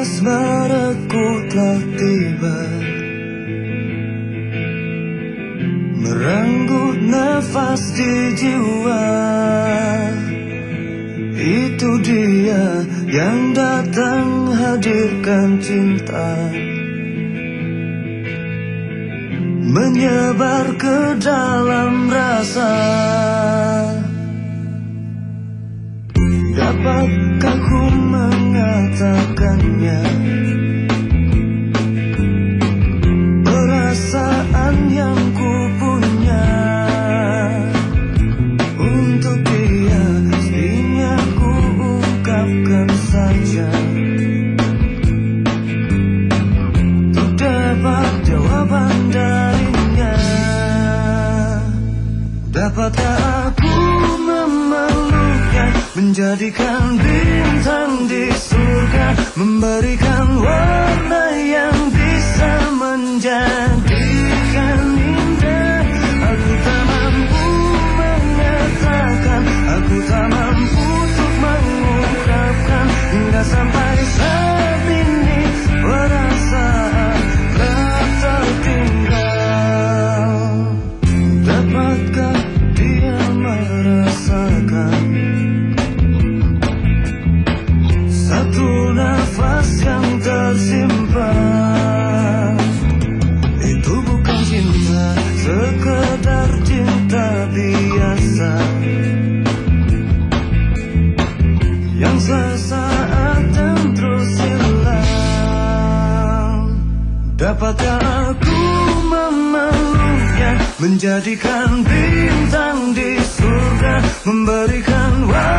asmaraku telah tiba. Merenggut nafas di jiwa. Itu dia yang datang hadirkan cinta. Menyebar ke dalam rasa. menjadikan bintang di surga memberikan warna Dapatkah aku memeluknya Menjadikan bintang di surga Memberikan waktu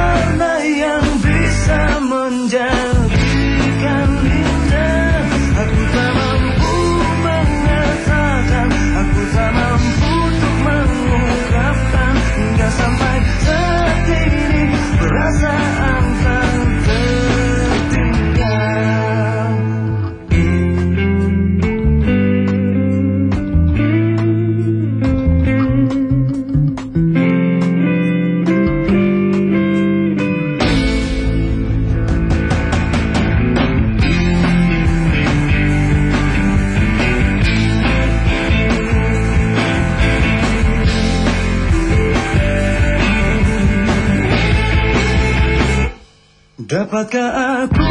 Dapatkah aku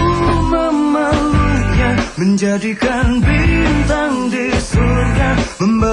memeluknya Menjadikan bintang di surga Memba